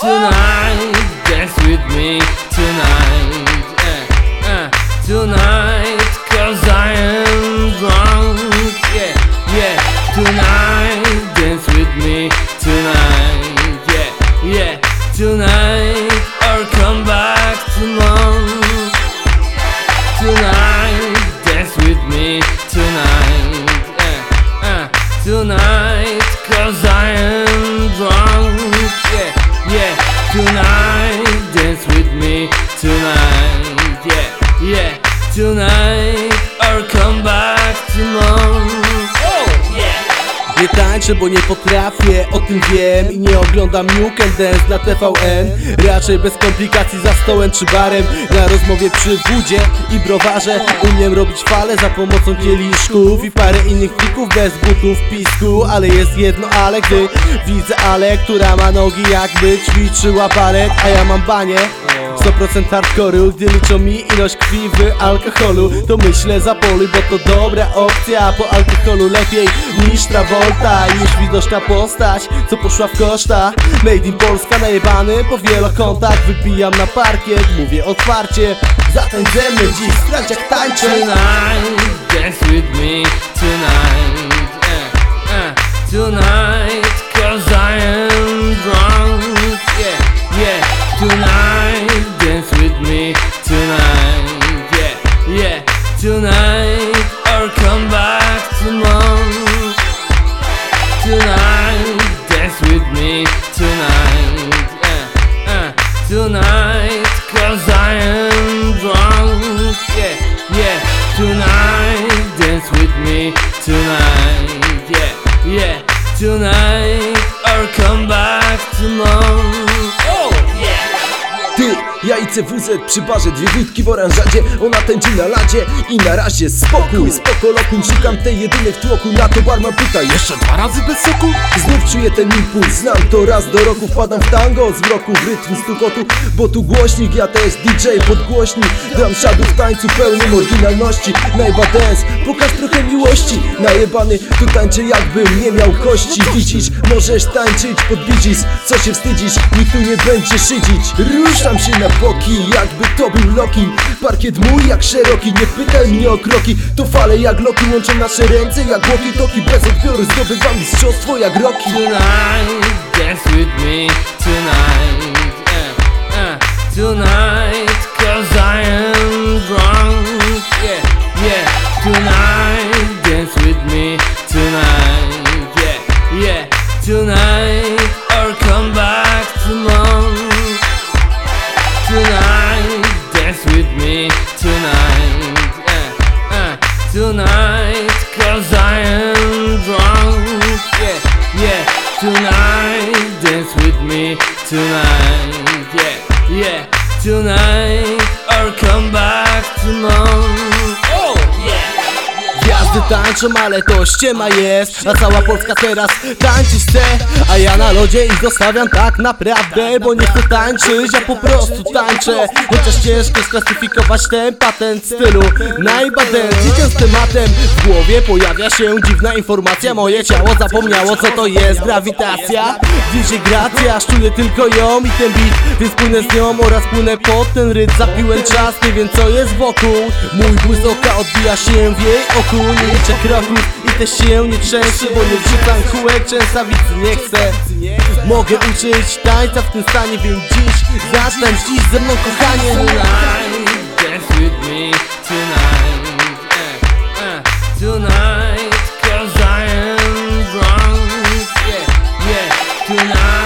Tonight, dance with me tonight. Uh, uh, tonight, cause I am drunk. Yeah, yeah. Tonight, dance with me tonight. Yeah, yeah. Tonight, or come back tomorrow. Tonight, dance with me tonight. Uh, uh, tonight, cause I am drunk. Tonight, dance with me tonight. Yeah, yeah. Tonight, tańczę, bo nie potrafię, o tym wiem I nie oglądam Nuke and Dance na TVN Raczej bez komplikacji za stołem czy barem. Na rozmowie przy wódzie i browarze Umiem robić fale za pomocą kieliszków I parę innych trików bez butów pisku. Ale jest jedno ale, gdy widzę Ale, która ma nogi jakby ćwiczyła balet A ja mam banie 100% hardcore'u, gdy liczą mi ilość krwi w alkoholu. To myślę zapoluj, bo to dobra opcja. Po alkoholu lepiej niż Travolta Niż widoczna postać, co poszła w koszta. Made in Polska najebany po wielokątach. Wybijam na parkiet, mówię otwarcie. Zatańcz ze mną dziś, sprawdź jak tańczę. Tonight, dance with me tonight. Uh, uh, tonight, cause I am drunk. Yeah, yeah. Tonight, dance with me tonight. Yeah, yeah. Tonight, or come back tomorrow. Yeah. Ty, ja i CWZ przy barze Dwie wódki w oranżadzie. Ona tańczy na ladzie I na razie spokój. Spoko lokum Szukam tej jedynej w tłoku. Na to barman pyta Jeszcze dwa razy bez soku? Znów czuję ten impuls. Znam to raz do roku. Wpadam w tango z mroku W rytm stukotu. Bo tu głośnik Ja też DJ podgłośnik. Dram siadu w tańcu pełnym oryginalności. Najba dance Pokaż trochę miłości Najebany Tu tańczę jakbym nie miał kości. Widzisz Możesz tańczyć pod bidzis Co się wstydzisz. Nikt tu nie będzie szydzić. Ruszam się na boki jakby to był Loki. Parkiet mój jak szeroki Nie pytaj mnie o kroki. To fale jak Loki Łączą nasze ręce jak walkie-talkie Bez odbioru zdobywam mistrzostwo jak Rocky. Tonight, dance with me tonight. Uh, uh, tonight, cause I am drunk. Tonight, dance with me tonight. Yeah, yeah. Tonight, or come back tomorrow. Gwiazdy tańczą, ale to ściema jest. A cała Polska teraz tańczyć chce. A ja na lodzie ich zostawiam tak naprawdę Bo nie chcę tańczyć, ja po prostu tańczę. Chociaż ciężko sklasyfikować ten patent stylu Najbaden, idę z tematem W głowie pojawia się dziwna informacja. Moje ciało zapomniało co to jest grawitacja. Wiecie gracja, czuję tylko ją i ten beat. Więc płynę z nią oraz płynę pod ten rytm. Zapiłem czas, nie wiem co jest wokół. Mój błysk oka odbija się w jej oku liczę krownik i też się nie trzęszę Bo nie wrzucam kółek, częstawicy nie chcę. Mogę uczyć tańca w tym stanie, więc dziś Zacznem dziś ze mną kochanie. Tonight, with me tonight Tonight, cause I am drunk. Yeah, yeah, tonight